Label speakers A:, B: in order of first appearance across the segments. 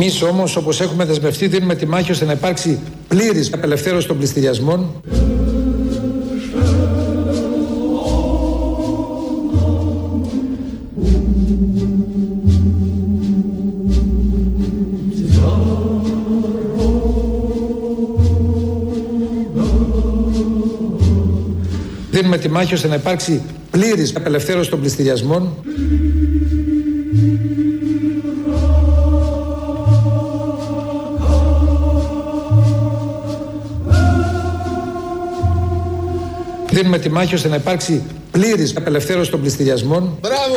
A: Εμείς όμως όπως έχουμε δεσμευτεί δίνουμε τη μάχη ώστε να υπάρξει πλήρης απελευθέρωση των πληστηριασμών. Δίνουμε τη μάχη ώστε να υπάρξει πλήρης απελευθέρωση των πληστηριασμών δίνουμε τη μάχη ώστε να υπάρξει πλήρης απελευθέρωση των πληστηριασμών.
B: Μπράβο!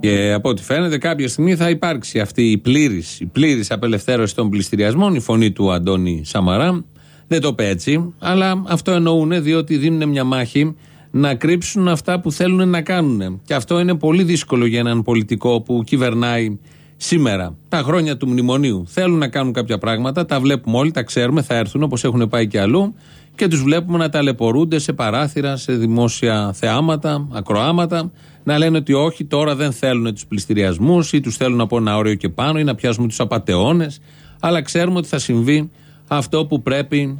C: Και από ό,τι φαίνεται, κάποια στιγμή θα υπάρξει αυτή η πλήρης, η πλήρης απελευθέρωση των πληστηριασμών, η φωνή του Αντώνη Σαμαρά. Δεν το είπε έτσι, αλλά αυτό εννοούν διότι δίνουν μια μάχη να κρύψουν αυτά που θέλουν να κάνουν. Και αυτό είναι πολύ δύσκολο για έναν πολιτικό που κυβερνάει σήμερα. Τα χρόνια του μνημονίου θέλουν να κάνουν κάποια πράγματα, τα βλέπουμε όλοι, τα ξέρουμε, θα έρθουν όπως έχουν πάει και αλλού και τους βλέπουμε να ταλαιπωρούνται σε παράθυρα, σε δημόσια θεάματα, ακροάματα, να λένε ότι όχι, τώρα δεν θέλουν τους πληστηριασμούς ή τους θέλουν από ένα όριο και πάνω ή να πιάσουμε τους απαταιώνε. Αλλά ξέρουμε ότι θα συμβεί αυτό που πρέπει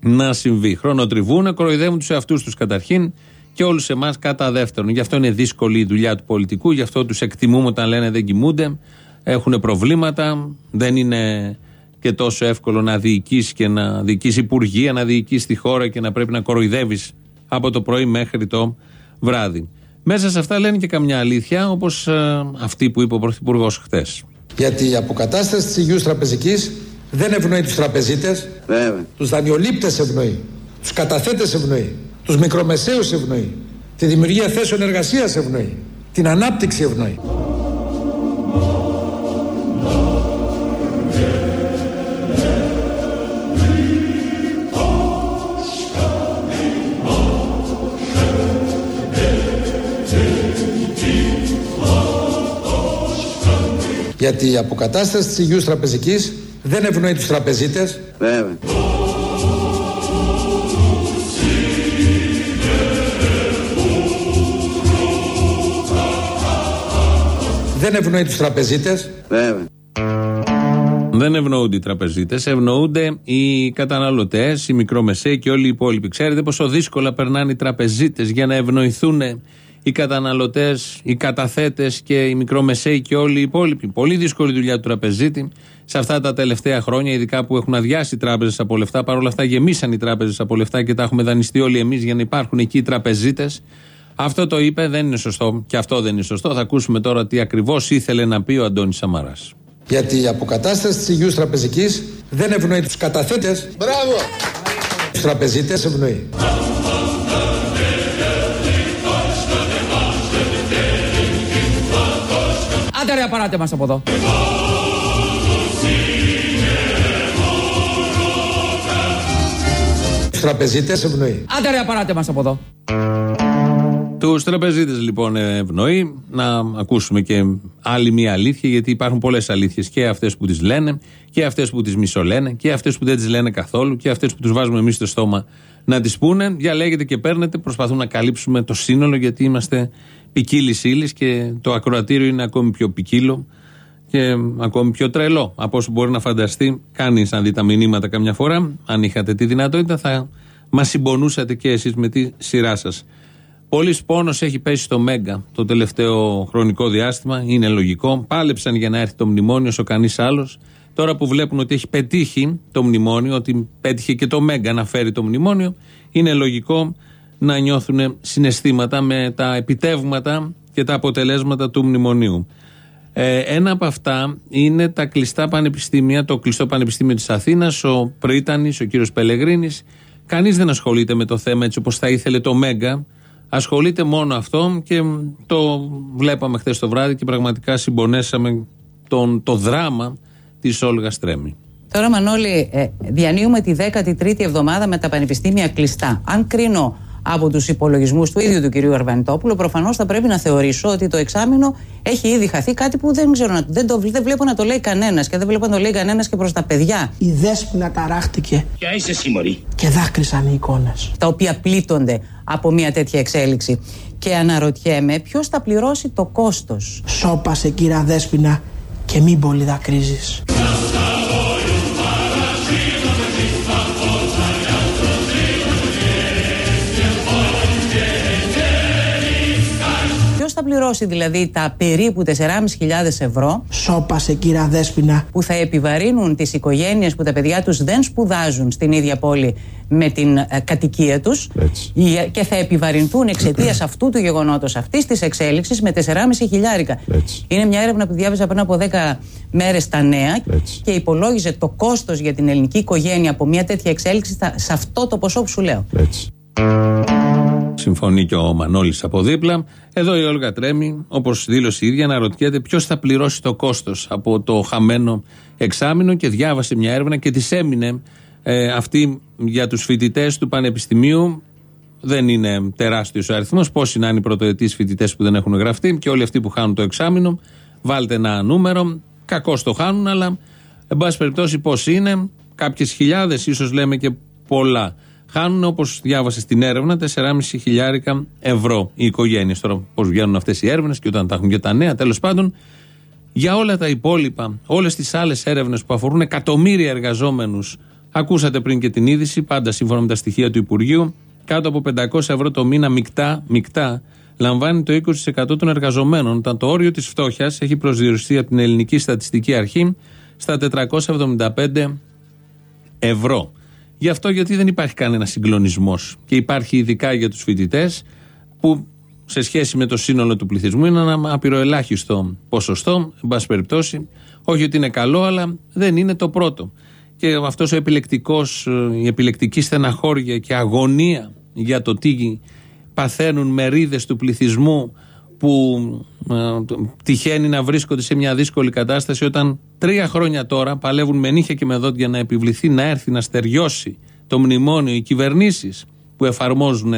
C: να συμβεί. Χρονοτριβούν, κοροϊδεύουν τους εαυτούς τους καταρχήν και όλους εμάς κατά δεύτερον. Γι' αυτό είναι δύσκολη η δουλειά του πολιτικού, γι' αυτό τους εκτιμούμε όταν λένε δεν κοιμούνται, έχουν προβλήματα, δεν είναι και τόσο εύκολο να διοικήσει και να διοικήσει υπουργεία, να διοικήσει τη χώρα και να πρέπει να κοροϊδεύεις από το πρωί μέχρι το βράδυ. Μέσα σε αυτά λένε και καμιά αλήθεια, όπως ε, αυτή που είπε ο Πρωθυπουργός χθες.
A: Γιατί η αποκατάσταση της υγιούς τραπεζικής δεν ευνοεί τους τραπεζίτες, τους δανειολήπτες ευνοεί, τους καταθέτες ευνοεί, τους μικρομεσαίους ευνοεί, τη δημιουργία θέσεων εργασίας ευνοεί, την ανάπτυξη ευνοεί. Γιατί η αποκατάσταση της υγιούς τραπεζικής δεν ευνοεί τους τραπεζίτες.
B: Βέβαια.
A: Δεν ευνοεί τους τραπεζίτες.
B: Βέβαια.
C: Δεν ευνοούνται οι τραπεζίτες, ευνοούνται οι καταναλωτές, οι μικρομεσαίοι και όλοι οι υπόλοιποι. Ξέρετε πόσο δύσκολα περνάνε οι τραπεζίτες για να ευνοηθούν οι καταναλωτές, οι καταθέτες και οι μικρομεσαίοι και όλοι οι υπόλοιποι. Πολύ δύσκολη δουλειά του τραπεζίτη σε αυτά τα τελευταία χρόνια, ειδικά που έχουν αδειάσει οι τράπεζες από λεφτά. Παρ' όλα αυτά, γεμίσαν οι τράπεζες από λεφτά και τα έχουμε δανειστεί όλοι εμείς για να υπάρχουν εκεί οι τραπεζίτες. Αυτό το είπε, δεν είναι σωστό. Και αυτό δεν είναι σωστό. Θα ακούσουμε τώρα τι ακριβώς ήθελε να πει ο Αντώνης Σαμαράς.
A: Γιατί η αποκατάσταση της υγιούς τραπεζικής δεν ευνοεί τους καταθέτες.
B: Μπράβο!
A: Τους τραπεζίτες ευνοεί.
D: Άντε ρε απαράτε μας από εδώ.
A: Τους τραπεζίτες ευνοεί.
D: Άντε ρε απαράτε μας από εδώ.
C: Τους τραπεζίτες λοιπόν ευνοεί να ακούσουμε και άλλη μία αλήθεια, γιατί υπάρχουν πολλές αλήθειες και αυτές που τις λένε και αυτές που τις μισολένε και αυτές που δεν τις λένε καθόλου και αυτές που τους βάζουμε εμείς στο στόμα να τις πούνε. Διαλέγετε και παίρνετε, προσπαθούμε να καλύψουμε το σύνολο γιατί είμαστε ποικίλης ύλης και το ακροατήριο είναι ακόμη πιο ποικίλο και ακόμη πιο τρελό από όσο μπορεί να φανταστεί κανείς. Αν δει τα μηνύματα καμιά φορά, αν είχατε τη δυνατότητα, θα μας συμπονούσατε και εσείς με τη σειρά σας. Πολύ πόνο έχει πέσει στο Μέγκα το τελευταίο χρονικό διάστημα. Είναι λογικό. Πάλεψαν για να έρθει το μνημόνιο όσο κανείς άλλος. Τώρα που βλέπουν ότι έχει πετύχει το μνημόνιο, ότι πέτυχε και το Μέγκα να φέρει το μνημόνιο, είναι λογικό να νιώθουν συναισθήματα με τα επιτεύγματα και τα αποτελέσματα του μνημονίου. Ε, ένα από αυτά είναι τα κλειστά πανεπιστήμια, το κλειστό πανεπιστήμιο της Αθήνας, ο Πρίτανης, ο κύριος Πελεγρίνης. Κανείς δεν ασχολείται με το θέμα έτσι όπως θα ήθελε το Μέγκα. Ασχολείται μόνο αυτό και το βλέπαμε χθες το βράδυ και πραγματικά συμπονέσαμε τον, το δράμα της Όλγα Στρέμι.
E: Τώρα, Μανώλη, ε, διανύουμε τη 13η εβδομάδα με τα πανεπιστήμια κλειστά. Αν κρίνω από τους υπολογισμούς του ίδιου του κυρίου Αρβανιτόπουλου, προφανώς θα πρέπει να θεωρήσω ότι το εξάμεινο έχει ήδη χαθεί κάτι που δεν ξέρω να, δεν, το, δεν βλέπω να το λέει κανένας και δεν βλέπω να το λέει κανένας και προς τα παιδιά.
F: Η δέσποινα ταράχτηκε.
G: Ποια είσαι εσύ, Μωρή.
F: Και δάκρυσαν οι εικόνες.
E: Τα οποία πλήττονται από μια τέτοια εξέλιξη. Και αναρωτιέμαι ποιος θα πληρώσει το κόστος.
F: Σώπασε, κύρα Δέσποινα, και μην πολύ δακρύζεις.
E: Πληρώσει δηλαδή τα περίπου 4.500 ευρώ
F: Σώπασε κύρα Δέσποινα.
E: που θα επιβαρύνουν τις οικογένειες που τα παιδιά τους δεν σπουδάζουν στην ίδια πόλη με την ε, κατοικία τους
B: Έτσι.
E: η- και θα επιβαρυνθούν εξαιτίας αυτού του γεγονότος αυτής της εξέλιξης με 4,5 χιλιάρικα.
B: Έτσι.
E: Είναι μια έρευνα που διάβαζα πριν από 10 μέρες στα νέα
B: Έτσι.
E: και υπολόγιζε το κόστος για την ελληνική οικογένεια από μια τέτοια εξέλιξη στα- σε αυτό το ποσό που σου λέω.
B: Έτσι.
C: Συμφωνεί και ο Μανώλης από δίπλα. Εδώ η Όλγα Τρέμι, όπως δήλωσε η ίδια, αναρωτιέται ποιος θα πληρώσει το κόστος από το χαμένο εξάμεινο και διάβασε μια έρευνα και της έμεινε ε, αυτή για τους φοιτητές του Πανεπιστημίου. Δεν είναι τεράστιος ο αριθμός. Πόσοι να είναι οι πρωτοετής φοιτητές που δεν έχουν γραφτεί και όλοι αυτοί που χάνουν το εξάμεινο. Βάλτε ένα νούμερο. Κακώς το χάνουν, αλλά εν πάση περιπτώσει πώς είναι. Κάποιες χιλιάδες, ίσως λέμε και πολλά. Χάνουν, όπως διάβασε στην έρευνα, 4,5 χιλιάρικα ευρώ οι οικογένειες. Τώρα, πώς βγαίνουν αυτές οι έρευνες και όταν τα έχουν και τα νέα, τέλος πάντων. Για όλα τα υπόλοιπα, όλες τις άλλες έρευνες που αφορούν εκατομμύρια εργαζόμενους, ακούσατε πριν και την είδηση, πάντα σύμφωνα με τα στοιχεία του Υπουργείου, κάτω από 500 ευρώ το μήνα μεικτά, μεικτά λαμβάνει το 20% των εργαζομένων, όταν το όριο της φτώχειας έχει προσδιοριστεί από την Ελληνική Στατιστική Αρχή στα 475 ευρώ. Γι' αυτό γιατί δεν υπάρχει κανένα συγκλονισμός. Και υπάρχει ειδικά για τους φοιτητές που σε σχέση με το σύνολο του πληθυσμού είναι ένα απειροελάχιστο ποσοστό, εν πάση περιπτώσει. Όχι ότι είναι καλό, αλλά δεν είναι το πρώτο. Και αυτός ο επιλεκτικός, ε, η επιλεκτική στεναχώρια και αγωνία για το τι παθαίνουν μερίδες του πληθυσμού που ε, το- τυχαίνει να βρίσκονται σε μια δύσκολη κατάσταση όταν τρία χρόνια τώρα παλεύουν με νύχια και με δόντια να επιβληθεί, να έρθει, να στεριώσει το μνημόνιο οι κυβερνήσεις που εφαρμόζουν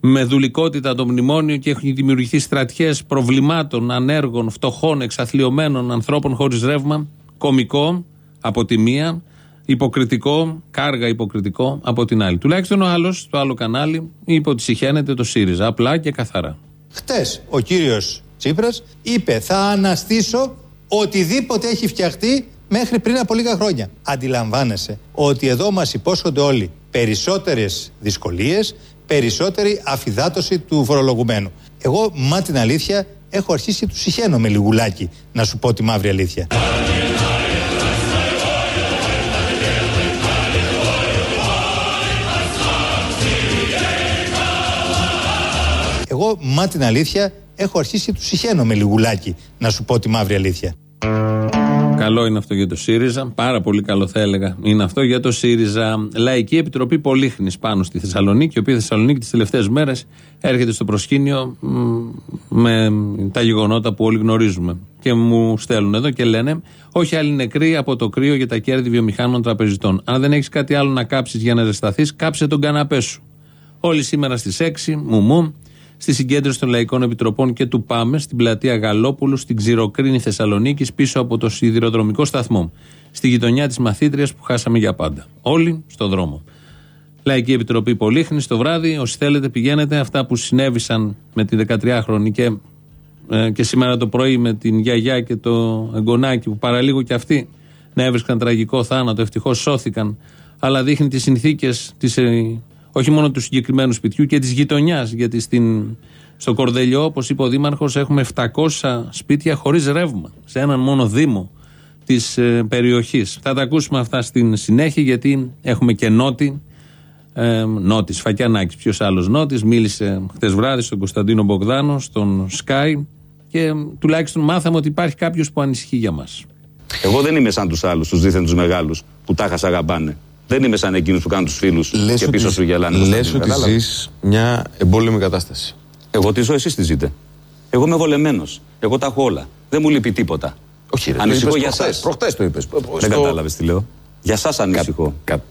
C: με δουλικότητα το μνημόνιο και έχουν δημιουργηθεί στρατιές προβλημάτων, ανέργων, φτωχών, εξαθλειωμένων ανθρώπων χωρίς ρεύμα, κομικό από τη μία, υποκριτικό, κάργα υποκριτικό από την άλλη. Τουλάχιστον ο άλλος, το άλλο κανάλι, είπε ότι συχαίνεται το ΣΥΡΙΖΑ, απλά και καθαρά.
G: Χτες ο κύριος Τσίπρας είπε θα αναστήσω οτιδήποτε έχει φτιαχτεί μέχρι πριν από λίγα χρόνια. Αντιλαμβάνεσαι ότι εδώ μας υπόσχονται όλοι περισσότερες δυσκολίες, περισσότερη αφιδάτωση του φορολογουμένου. Εγώ, μα την αλήθεια, έχω αρχίσει του συχαίνω με λιγουλάκι, να σου πω τη μαύρη αλήθεια. Εγώ, μα την αλήθεια, έχω αρχίσει του συχαίνω με λιγουλάκι, να σου πω τη μαύρη αλήθεια.
C: Καλό είναι αυτό για το ΣΥΡΙΖΑ. Πάρα πολύ καλό θα έλεγα. Είναι αυτό για το ΣΥΡΙΖΑ. Λαϊκή Επιτροπή Πολύχνης πάνω στη Θεσσαλονίκη, η οποία Θεσσαλονίκη τις τελευταίες μέρες έρχεται στο προσκήνιο μ, με τα γεγονότα που όλοι γνωρίζουμε. Και μου στέλνουν εδώ και λένε: Όχι άλλοι νεκροί από το κρύο για τα κέρδη βιομηχάνων τραπεζιτών. Αν δεν έχεις κάτι άλλο να κάψεις για να ζεσταθείς, κάψε τον καναπέ σου. Όλοι σήμερα στις 6, μου μου, στη συγκέντρωση των Λαϊκών Επιτροπών και του ΠΑΜΕ στην πλατεία Γαλόπουλου, στην Ξηροκρίνη Θεσσαλονίκη, πίσω από το σιδηροδρομικό σταθμό. Στη γειτονιά της μαθήτριας που χάσαμε για πάντα. Όλοι στο δρόμο. Λαϊκή Επιτροπή Πολύχνης το βράδυ. Όσοι θέλετε, πηγαίνετε. Αυτά που συνέβησαν με τη 13χρονη και, ε, και σήμερα το πρωί με την γιαγιά και το εγγονάκι που παραλίγο και αυτοί να έβρισκαν τραγικό θάνατο. Ευτυχώς σώθηκαν. Αλλά δείχνει τις συνθήκες όχι μόνο του συγκεκριμένου σπιτιού και της γειτονιάς. Γιατί στην, στο Κορδελιό, όπως είπε ο Δήμαρχος, έχουμε 700 σπίτια χωρίς ρεύμα. Σε έναν μόνο Δήμο της ε, περιοχής. Θα τα ακούσουμε αυτά στην συνέχεια, γιατί έχουμε και νότι. Ε, Νότης, Φακιανάκης, ποιος άλλος Νότης, μίλησε χτες βράδυ στον Κωνσταντίνο Μπογδάνο, στον Sky και ε, τουλάχιστον μάθαμε ότι υπάρχει κάποιος που ανησυχεί για μας.
H: Εγώ δεν είμαι σαν τους άλλους, τους δίθεν τους μεγάλους, που τάχα σ' αγαπάνε. Δεν είμαι σαν εκείνους που κάνουν τους φίλους και πίσω σου γελάνε.
B: Λες
H: Κωνσταντίνε,
B: ότι
H: κατάλαβες;
B: ζεις μια εμπόλεμη κατάσταση.
H: Εγώ τη ζω, εσείς τη ζείτε. Εγώ είμαι βολεμένος. Εγώ τα έχω όλα. Δεν μου λείπει τίποτα.
B: Όχι, ρε, το
H: Ανησυχώ
B: είπες
H: για
B: προχτές,
H: εσά.
B: προχτές το είπες.
H: Δεν
B: Στο-
H: κατάλαβες τι λέω. Για εσά ανησυχώ.
B: Κα-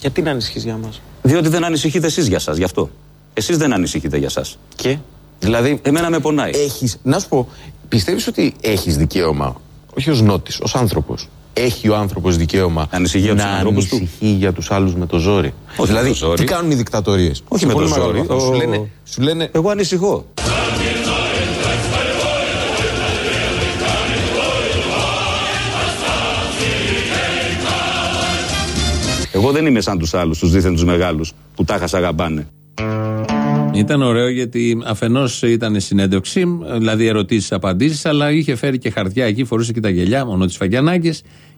F: Γιατί να ανησυχείς για μας;
H: Διότι δεν ανησυχείτε εσείς για εσά, γι' αυτό. Εσείς δεν ανησυχείτε για εσά.
B: Και, δηλαδή,
H: Εμένα με πονάει.
B: έχεις, να σου πω, πιστεύεις ότι έχεις δικαίωμα, όχι ως νότης, ως άνθρωπος, έχει ο άνθρωπος δικαίωμα
H: ανησυχεί
B: να ανησυχεί για τους άλλους με το ζόρι.
H: Όχι
B: δηλαδή, τι κάνουν οι δικτατορίες;
H: Όχι με το ζόρι.
B: Το... Σου, λένε.
H: Εγώ ανησυχώ. Εγώ δεν είμαι σαν τους άλλους, τους δίθεν τους μεγάλους που τάχα αγαπάνε.
C: Ήταν ωραίο γιατί αφενός ήταν συνέντευξη, δηλαδή ερωτήσει-απαντήσει, αλλά είχε φέρει και χαρτιά εκεί, φορούσε και τα γελιά, μόνο τη Φαγιανάκη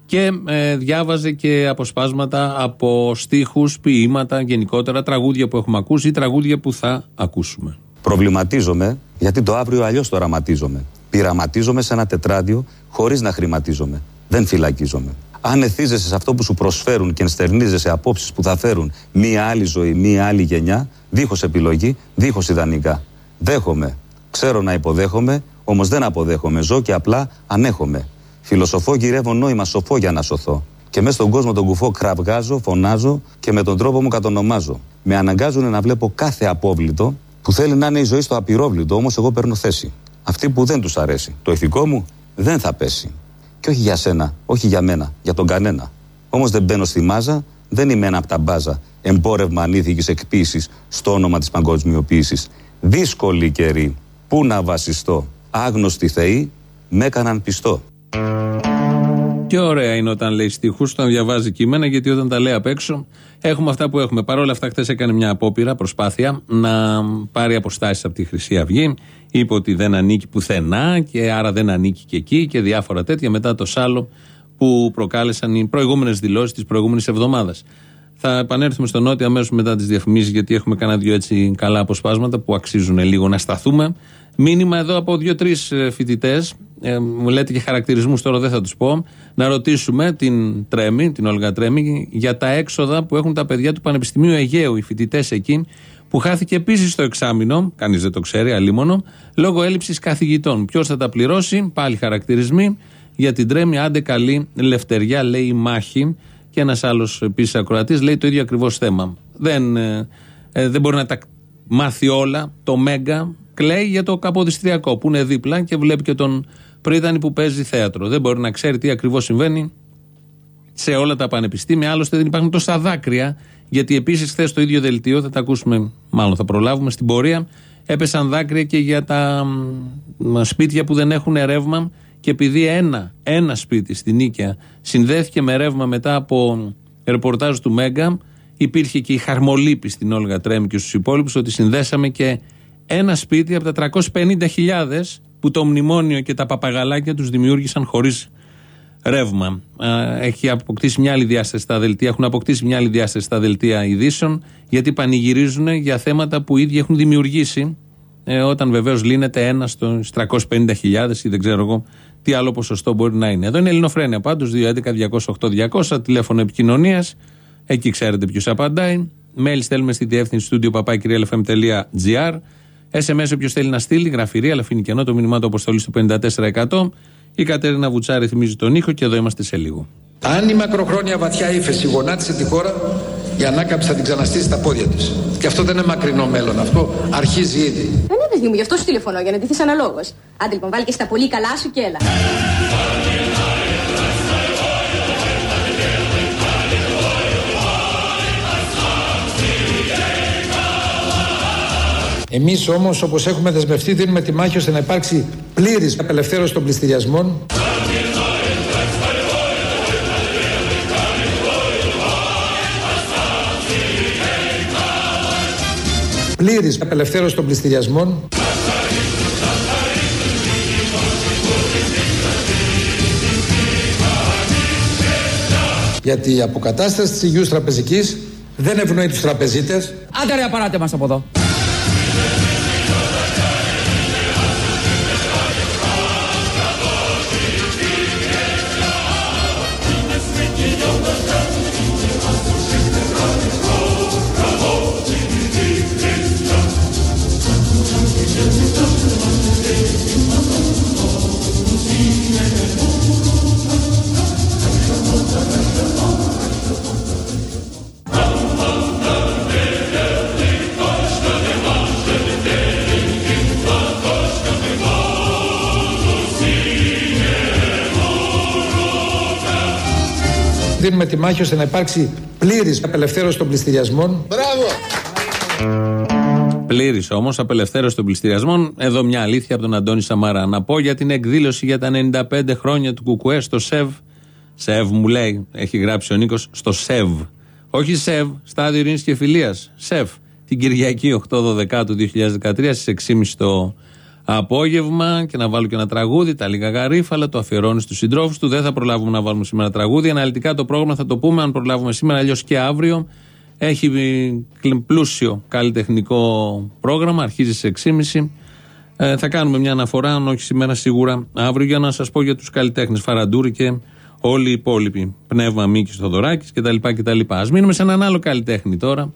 C: και ε, διάβαζε και αποσπάσματα από στίχους, ποίηματα, γενικότερα τραγούδια που έχουμε ακούσει ή τραγούδια που θα ακούσουμε.
H: Προβληματίζομαι γιατί το αύριο αλλιώς το οραματίζομαι. Πειραματίζομαι σε ένα τετράδιο χωρίς να χρηματίζομαι. Δεν φυλακίζομαι. Αν εθίζεσαι σε αυτό που σου προσφέρουν και ενστερνίζεσαι απόψεις που θα φέρουν μία άλλη ζωή, μία άλλη γενιά, δίχως επιλογή, δίχως ιδανικά. Δέχομαι. Ξέρω να υποδέχομαι, όμως δεν αποδέχομαι. Ζω και απλά ανέχομαι. Φιλοσοφώ, γυρεύω νόημα σοφό για να σωθώ. Και μέσα στον κόσμο τον κουφό κραυγάζω, φωνάζω και με τον τρόπο μου κατονομάζω. Με αναγκάζουν να βλέπω κάθε απόβλητο που θέλει να είναι η ζωή στο απειρόβλητο, όμως εγώ παίρνω θέση. Αυτή που δεν τους αρέσει. Το ηθικό μου δεν θα πέσει. Και όχι για σένα, όχι για μένα, για τον κανένα. Όμως δεν μπαίνω στη μάζα, δεν είμαι ένα από τα μπάζα. Εμπόρευμα ανήθικης εκποίησης στο όνομα της παγκοσμιοποίησης. Δύσκολη καιρή. Πού να βασιστώ. Άγνωστοι θεοί με έκαναν πιστό.
C: Και ωραία είναι όταν λέει στίχους, όταν διαβάζει κείμενα, γιατί όταν τα λέει απ' έξω έχουμε αυτά που έχουμε. Παρ' όλα αυτά, χθες έκανε μια απόπειρα, προσπάθεια να πάρει αποστάσεις από τη Χρυσή Αυγή. Είπε ότι δεν ανήκει πουθενά και άρα δεν ανήκει και εκεί και διάφορα τέτοια μετά το σάλο που προκάλεσαν οι προηγούμενες δηλώσεις της προηγούμενης εβδομάδας. Θα επανέλθουμε στο Νότιο αμέσως μετά τις διαφημίσεις, γιατί έχουμε κανένα δύο έτσι καλά αποσπάσματα που αξίζουν λίγο να σταθούμε. Μήνυμα εδώ από δύο-τρεις ε, φοιτητές, ε, μου λέτε και χαρακτηρισμούς τώρα δεν θα τους πω, να ρωτήσουμε την Τρέμη, την Όλγα Τρέμη, για τα έξοδα που έχουν τα παιδιά του Πανεπιστημίου Αιγαίου, οι φοιτητές εκεί, που χάθηκε επίσης στο εξάμεινο, κανείς δεν το ξέρει, αλίμονο, λόγω έλλειψης καθηγητών. Ποιος θα τα πληρώσει, πάλι χαρακτηρισμοί. Για την Τρέμη, άντε καλή λευτεριά, λέει η μάχη. Και ένας άλλος επίσης ακροατής λέει το ίδιο ακριβώς θέμα. Δεν, ε, ε, δεν μπορεί να τα μάθει όλα το Μέγκα κλαίει για το Καποδιστριακό που είναι δίπλα και βλέπει και τον Πρίδανη που παίζει θέατρο. Δεν μπορεί να ξέρει τι ακριβώς συμβαίνει σε όλα τα πανεπιστήμια. Άλλωστε δεν υπάρχουν τόσα δάκρυα, γιατί επίσης χθες το ίδιο δελτίο, θα τα ακούσουμε, μάλλον θα προλάβουμε στην πορεία, έπεσαν δάκρυα και για τα σπίτια που δεν έχουν ρεύμα. Και επειδή ένα, ένα σπίτι στην Νίκαια συνδέθηκε με ρεύμα μετά από ρεπορτάζ του Μέγκα, υπήρχε και η χαρμολύπη στην Όλγα Τρέμ και στους υπόλοιπους ότι συνδέσαμε και ένα σπίτι από τα 350.000 που το μνημόνιο και τα παπαγαλάκια τους δημιούργησαν χωρίς ρεύμα. Έχει αποκτήσει μια άλλη διάσταση στα δελτία, έχουν αποκτήσει μια άλλη διάσταση στα δελτία ειδήσεων, γιατί πανηγυρίζουν για θέματα που οι ίδιοι έχουν δημιουργήσει, ε, όταν βεβαίως λύνεται ένα στους 350.000 ή δεν ξέρω εγώ τι άλλο ποσοστό μπορεί να είναι. Εδώ είναι Ελληνοφρένια πάντως, 211-208-200, τηλέφωνο επικοινωνίας. Εκεί ξέρετε ποιος απαντάει. Μέλη στέλνουμε στη διεύθυνση του studio SMS όποιος θέλει να στείλει, γραφειρή, αλλά αφήνει κενό το μήνυμά του αποστολή στο 54%. Η Κατέρινα Βουτσάρη θυμίζει τον ήχο και εδώ είμαστε σε λίγο.
A: Αν η μακροχρόνια βαθιά ύφεση γονάτισε τη χώρα, η ανάκαμψη θα την ξαναστήσει στα πόδια της. Και αυτό δεν είναι μακρινό μέλλον. Αυτό αρχίζει ήδη.
I: Δεν είναι παιδί μου, γι' αυτό σου τηλεφωνώ, για να ντυθείς αναλόγως. Άντε λοιπόν, βάλει και στα πολύ καλά σου και έλα.
A: Εμείς όμως, όπως έχουμε δεσμευτεί, δίνουμε τη μάχη ώστε να υπάρξει πλήρης απελευθέρωση των πληστηριασμών. Πλήρης απελευθέρωση των πληστηριασμών. Γιατί η αποκατάσταση της υγιούς τραπεζικής δεν ευνοεί τους τραπεζίτες.
D: Άντε ρε, απαράτε μας από εδώ.
A: Δίνουμε τη μάχη ώστε να υπάρξει πλήρης απελευθέρωση των πληστηριασμών.
C: Μπράβο! Πλήρης όμως απελευθέρωση των πληστηριασμών. Εδώ μια αλήθεια από τον Αντώνη Σαμαρά. Να πω για την εκδήλωση για τα 95 χρόνια του Κουκουέ στο ΣΕΒ. ΣΕΒ μου λέει, έχει γράψει ο Νίκος, στο ΣΕΒ. Όχι ΣΕΒ, στάδιο ειρήνης και φιλίας. ΣΕΒ. Την Κυριακή 8-12 του 2013 στις 6.30 το απόγευμα και να βάλω και ένα τραγούδι, τα λίγα γαρίφαλα, το αφιερώνεις στους συντρόφους του. Δεν θα προλάβουμε να βάλουμε σήμερα τραγούδι. Αναλυτικά το πρόγραμμα θα το πούμε αν προλάβουμε σήμερα, αλλιώς και αύριο. Έχει πλούσιο καλλιτεχνικό πρόγραμμα, αρχίζει σε 6.30. Ε, θα κάνουμε μια αναφορά, αν όχι σήμερα, σίγουρα αύριο, για να σας πω για τους καλλιτέχνες Φαραντούρη και όλοι οι υπόλοιποι. Πνεύμα Μίκης Θοδωράκης κτλ. κτλ. Α μείνουμε σε έναν άλλο καλλιτέχνη τώρα,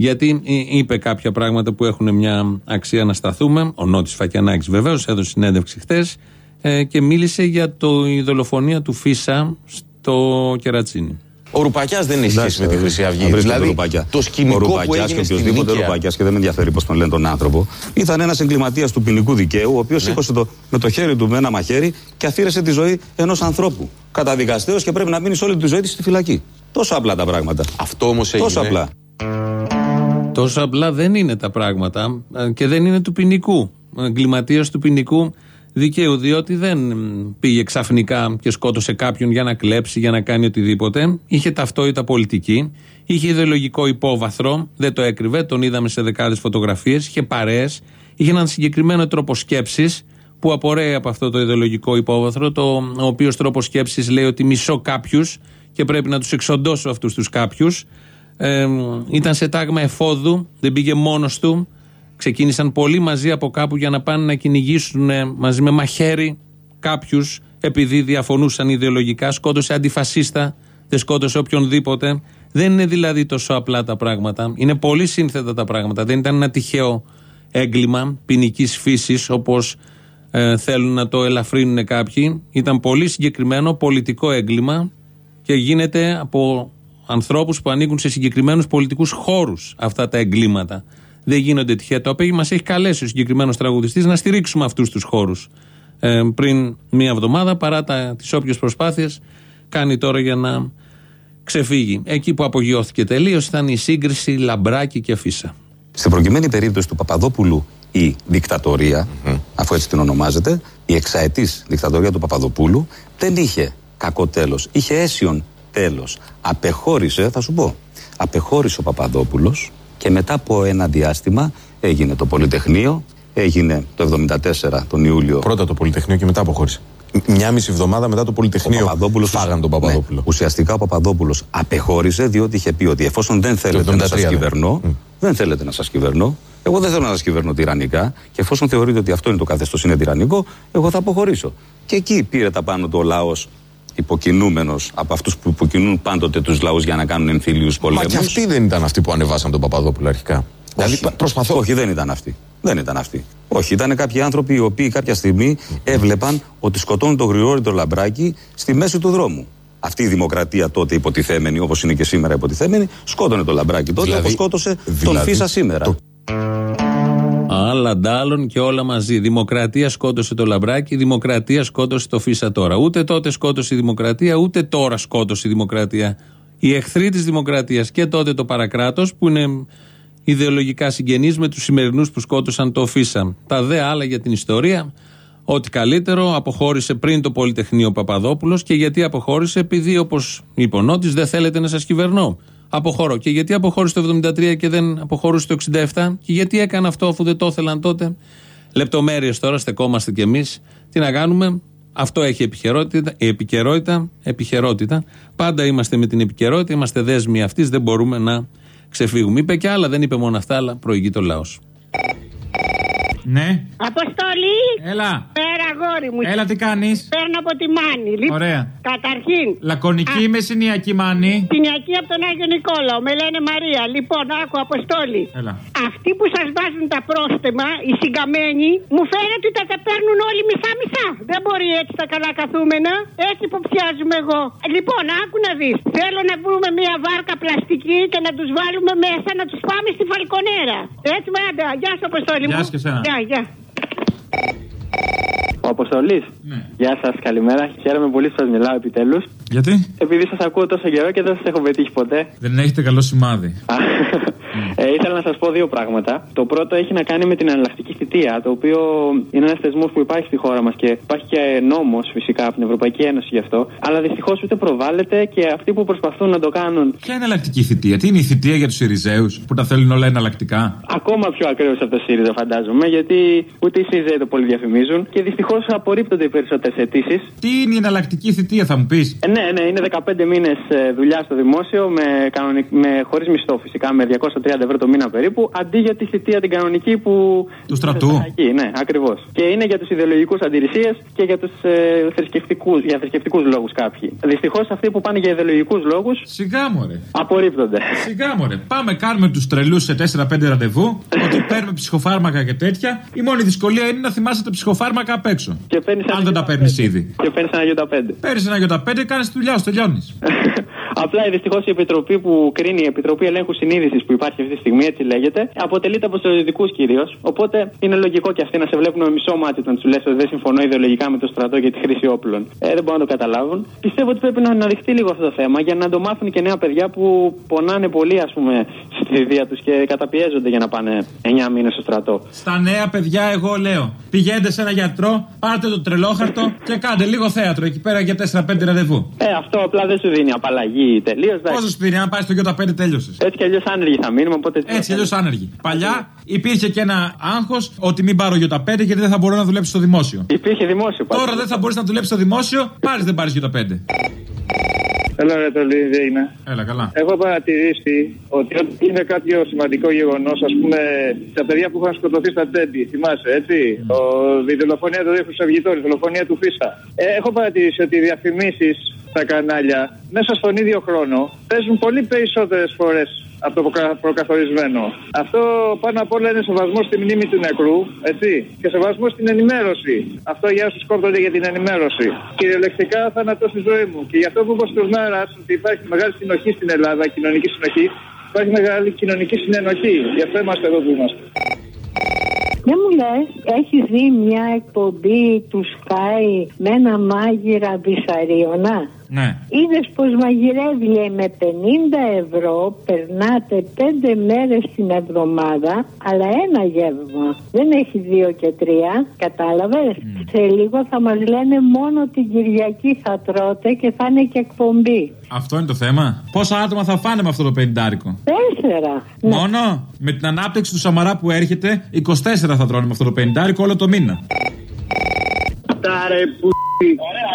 C: γιατί είπε κάποια πράγματα που έχουν μια αξία να σταθούμε. Ο Νότης Φακιανάκης βεβαίως έδωσε συνέντευξη χθες ε, και μίλησε για το, η δολοφονία του Φίσα στο Κερατσίνι.
B: Ο Ρουπακιάς δεν έχει σχέση με τη Χρυσή Αυγή.
H: Δηλαδή,
B: το σκηνικό
H: ο Ρουπακιάς
B: που
H: και οποιοδήποτε Ρουπακιάς και δεν με ενδιαφέρει πώς τον λένε τον άνθρωπο, ήταν ένας εγκληματίας του ποινικού δικαίου, ο οποίος ναι. σήκωσε το, με το χέρι του με ένα μαχαίρι και αφήρεσε τη ζωή ενός ανθρώπου. Καταδικαστέο και πρέπει να μείνει όλη τη ζωή της στη φυλακή. Τόσο απλά τα πράγματα.
B: Αυτό όμως έγινε.
H: Τόσο απλά.
C: Τόσο απλά δεν είναι τα πράγματα ε, και δεν είναι του ποινικού. Εγκληματίας του ποινικού δικαίου, διότι δεν πήγε ξαφνικά και σκότωσε κάποιον για να κλέψει, για να κάνει οτιδήποτε. Είχε ταυτότητα πολιτική, είχε ιδεολογικό υπόβαθρο, δεν το έκρυβε, τον είδαμε σε δεκάδες φωτογραφίες, είχε παρέες, είχε έναν συγκεκριμένο τρόπο σκέψης που απορρέει από αυτό το ιδεολογικό υπόβαθρο, το, ο οποίος τρόπος σκέψης λέει ότι μισώ κάποιους και πρέπει να τους εξοντώσω αυτούς τους κάποιους. Ε, ήταν σε τάγμα εφόδου, δεν πήγε μόνος του. Ξεκίνησαν πολύ μαζί από κάπου για να πάνε να κυνηγήσουν μαζί με μαχαίρι κάποιους επειδή διαφωνούσαν ιδεολογικά. Σκότωσε αντιφασίστα, δεν σκότωσε οποιονδήποτε. Δεν είναι δηλαδή τόσο απλά τα πράγματα. Είναι πολύ σύνθετα τα πράγματα. Δεν ήταν ένα τυχαίο έγκλημα ποινικής φύσης όπως ε, θέλουν να το ελαφρύνουν κάποιοι. Ήταν πολύ συγκεκριμένο πολιτικό έγκλημα και γίνεται από ανθρώπους που ανήκουν σε συγκεκριμένους πολιτικούς χώρους αυτά τα εγκλήματα δεν γίνονται τυχαία το απέγει. Μας έχει καλέσει ο συγκεκριμένος τραγουδιστής να στηρίξουμε αυτούς τους χώρους. Ε, πριν μία εβδομάδα, παρά τις όποιες προσπάθειες κάνει τώρα για να ξεφύγει. Εκεί που απογειώθηκε τελείως ήταν η σύγκριση Λαμπράκη και Φίσα.
H: Στην προκειμένη περίπτωση του Παπαδόπουλου η δικτατορία, αφού έτσι την ονομάζεται, η εξαετής δικτατορία του Παπαδοπούλου δεν είχε κακό τέλος. Είχε αίσιον τέλος. Απεχώρησε, θα σου πω, απεχώρησε ο Παπαδόπουλος και μετά από ένα διάστημα έγινε το Πολυτεχνείο, έγινε το 1974 τον Ιούλιο.
B: Πρώτα το Πολυτεχνείο και μετά αποχώρησε. Μια μισή εβδομάδα μετά το Πολυτεχνείο
H: Παπαδόπουλος,
B: φάγαν τον Παπαδόπουλο.
H: Ναι, ουσιαστικά ο Παπαδόπουλος απεχώρησε διότι είχε πει ότι εφόσον δεν θέλετε να σας ναι. κυβερνώ, δεν θέλετε να σας κυβερνώ, εγώ δεν θέλω να σας κυβερνώ τυραννικά και εφόσον θεωρείτε ότι αυτό είναι το καθεστώς είναι τυραννικό, εγώ θα αποχωρήσω. Και εκεί πήρε τα πάνω του ο λαός υποκινούμενος από αυτούς που υποκινούν πάντοτε τους λαούς για να κάνουν εμφύλιους πολέμους.
B: Μα και αυτοί δεν ήταν αυτοί που ανεβάσαν τον Παπαδόπουλο αρχικά.
H: Όχι, δηλαδή, προσπαθώ. Όχι, δεν ήταν αυτοί. Δεν ήταν αυτοί. Όχι, ήταν κάποιοι άνθρωποι οι οποίοι κάποια στιγμή έβλεπαν ότι σκοτώνουν τον Γρηγόρη τον Λαμπράκη στη μέση του δρόμου. Αυτή η δημοκρατία τότε υποτιθέμενη, όπως είναι και σήμερα υποτιθέμενη, σκότωνε τον Λαμπράκη τότε δηλαδή, όπως σκότωσε δηλαδή, τον Φίσα σήμερα. Το...
C: Άλλα ντάλλον και όλα μαζί. Δημοκρατία σκότωσε το λαμπράκι, δημοκρατία σκότωσε το φίσα τώρα. Ούτε τότε σκότωσε η δημοκρατία, ούτε τώρα σκότωσε η δημοκρατία. Οι εχθροί της δημοκρατίας και τότε το παρακράτος που είναι ιδεολογικά συγγενείς με τους σημερινούς που σκότωσαν το φίσα. Τα δε άλλα για την ιστορία. Ό,τι καλύτερο, αποχώρησε πριν το Πολυτεχνείο Παπαδόπουλος και γιατί αποχώρησε, επειδή όπως είπε ο Νότης, δεν θέλετε να σας κυβερνώ αποχωρώ. Και γιατί αποχώρησε το 73 και δεν αποχωρούσε το 67, και γιατί έκανε αυτό αφού δεν το ήθελαν τότε; Λεπτομέρειες τώρα, στεκόμαστε κι εμείς. Τι να κάνουμε, αυτό έχει επικαιρότητα, η επικαιρότητα, επικαιρότητα. Πάντα είμαστε με την επικαιρότητα, είμαστε δέσμοι αυτής, δεν μπορούμε να ξεφύγουμε. Είπε και άλλα, δεν είπε μόνο αυτά, αλλά προηγεί το λαός.
J: Ναι.
K: Αποστολή.
J: Έλα.
K: Πέρα, αγόρι μου.
J: Έλα, τι κάνεις;
K: Παίρνω από τη Μάνη. Λοιπόν,
J: Ωραία.
K: Καταρχήν.
J: Λακωνική ή μεσηνιακή Μάνη.
K: Μεσηνιακή από τον Άγιο Νικόλαο. Με λένε Μαρία. Λοιπόν, άκου, Αποστόλη.
J: Έλα.
K: Αυτοί που σας βάζουν τα πρόστιμα, οι συγκαμένοι, μου φαίνεται ότι τα παίρνουν όλοι μισά-μισά. Δεν μπορεί έτσι τα καλά καθούμενα. Έτσι υποψιάζουμε εγώ. Λοιπόν, άκου να δεις. Θέλω να βρούμε μια βάρκα πλαστική και να τους βάλουμε μέσα να τους πάμε στη Φαλκονέρα. Έτσι, μάντα. Γεια σα, Αποστόλη.
J: Γεια σα και εσένα.
K: Γεια, γεια.
L: Ο Αποστολής.
J: Ναι.
L: Γεια σας, καλημέρα. Χαίρομαι πολύ που σας μιλάω επιτέλους.
J: Γιατί;
L: Επειδή σας ακούω τόσο καιρό και δεν σας έχω πετύχει ποτέ.
J: Δεν έχετε καλό σημάδι.
L: ε, ήθελα να σας πω δύο πράγματα. Το πρώτο έχει να κάνει με την εναλλακτική θητεία, το οποίο είναι ένας θεσμός που υπάρχει στη χώρα μας και υπάρχει και νόμος φυσικά από την Ευρωπαϊκή Ένωση γι' αυτό. Αλλά δυστυχώς ούτε προβάλλεται και αυτοί που προσπαθούν να το κάνουν.
J: Ποια είναι εναλλακτική θητεία, τι είναι η θητεία για τους Ιριζέου που τα θέλουν όλα εναλλακτικά;
L: Ακόμα πιο ακραίος από το ΣΥΡΙΖΑ, φαντάζομαι, γιατί ούτε οι ΣΥΡΙΖΑ το πολύ διαφημίζουν και δυστυχώς απορρίπτονται οι περισσότερες αιτήσεις.
J: Τι είναι η εναλλακτική θητεία, θα μου πεις;
L: Ε, ναι, ναι, είναι 15 μήνες δουλειά στο δημόσιο με, κανονικ... με χωρίς μισθό φυσικά, με 230 ευρώ το μήνα περίπου, αντί για τη θητεία την κανονική που.
J: Του στρατού.
L: Εκεί, ναι, ακριβώς. Και είναι για τους ιδεολογικούς αντιρρησίες και για τους ε, θρησκευτικούς για θρησκευτικούς λόγους κάποιοι. Δυστυχώς αυτοί που πάνε για ιδεολογικούς λόγους.
J: Σιγά μωρέ.
L: Απορρίπτονται.
J: Σιγά μωρέ. Πάμε, κάνουμε τους τρελούς σε 4-5 ραντεβού, ότι παίρνουμε ψυχοφάρμακα και τέτοια. Η μόνη δυσκολία είναι να θυμάσαι τα ψυχοφάρμακα απ' έξω.
L: Και
J: Αν δεν τα παίρνεις ήδη.
L: Και παίρνεις ένα γιώτα 5.
J: Παίρνεις ένα γιώτα 5, κάνεις τη δουλειά σου, τελειώνει.
L: Απλά δυστυχώς η επιτροπή που κρίνει, η Επιτροπή Ελέγχου Συνείδησης που υπάρχει αυτή τη στιγμή, έτσι λέγεται, αποτελείται από στρατιωτικούς κυρίως. Οπότε είναι λογικό και αυτοί να σε βλέπουν με μισό μάτι όταν τους λες ότι δεν συμφωνώ ιδεολογικά με το στρατό για τη χρήση όπλων. Ε, δεν μπορούν να το καταλάβουν. Πιστεύω ότι πρέπει να αναδειχθεί λίγο αυτό το θέμα για να το μάθουν και νέα παιδιά που πονάνε πολύ, ας πούμε, στη βία τους και καταπιέζονται για να πάνε 9 μήνες στο στρατό.
J: Στα νέα παιδιά, εγώ λέω, πηγαίνετε σε ένα γιατρό, πάρτε το τρελόχαρτο και κάντε λίγο θέατρο εκεί πέρα για 4-5 ραντεβού.
L: Ε, αυτό απλά δεν σου δίνει απαλλαγή τελείως.
J: Πόσος σου δίνει, αν πάει στο Γιώτα 5 τέλειωσες.
L: Έτσι κι αλλιώς άνεργοι θα μείνουμε, οπότε.
J: Έτσι κι αλλιώς άνεργοι. Παλιά υπήρχε και ένα άγχος ότι μην πάρω Γιώτα 5 γιατί δεν θα μπορώ να δουλέψω στο δημόσιο.
L: Υπήρχε δημόσιο πάλι.
J: Τώρα δεν θα μπορείς να δουλέψεις στο δημόσιο, πάλι δεν πάρεις Γιώτα 5.
M: Έλα, ρε Τολί, δεν είναι.
J: Έλα, καλά.
M: Έχω παρατηρήσει ότι όταν είναι κάποιο σημαντικό γεγονός, ας πούμε, τα παιδιά που είχαν σκοτωθεί στα Τέμπη, θυμάσαι, έτσι;
J: Mm.
M: Ο, η δολοφονία του Δίφου Σαββητόρη, η δολοφονία του Φίσα. Ε, έχω παρατηρήσει ότι οι διαφημίσεις στα κανάλια μέσα στον ίδιο χρόνο παίζουν πολύ περισσότερες φορές από το προκαθορισμένο. Αυτό πάνω απ' όλα είναι σεβασμό στη μνήμη του νεκρού, έτσι, και σεβασμό στην ενημέρωση. Αυτό για όσους σκόρπτονται για την ενημέρωση. Κυριολεκτικά θάνατο στη ζωή μου. Και γι' αυτό που είπε ο Στουρνάρα ότι υπάρχει μεγάλη συνοχή στην Ελλάδα, κοινωνική συνοχή, υπάρχει μεγάλη κοινωνική συνενοχή. Γι' αυτό είμαστε εδώ που είμαστε.
N: Δεν μου λες, έχεις δει μια εκπομπή του Sky με ένα μάγειρα βυσαρίωνα.
J: Ναι.
N: Είδες πως μαγειρεύει λέει, με 50 ευρώ, περνάτε 5 μέρες την εβδομάδα, αλλά ένα γεύμα. Δεν έχει δύο και τρία, κατάλαβες; Σε λίγο θα μας λένε μόνο την Κυριακή θα τρώτε και θα είναι και εκπομπή.
J: Αυτό είναι το θέμα. Πόσα άτομα θα φάνε με αυτό το πεντάρικο;
N: Τέσσερα.
J: Μόνο; Με την ανάπτυξη του Σαμαρά που έρχεται, 24 θα τρώνε με αυτό το πεντάρικο όλο το μήνα.
O: Τάρε που.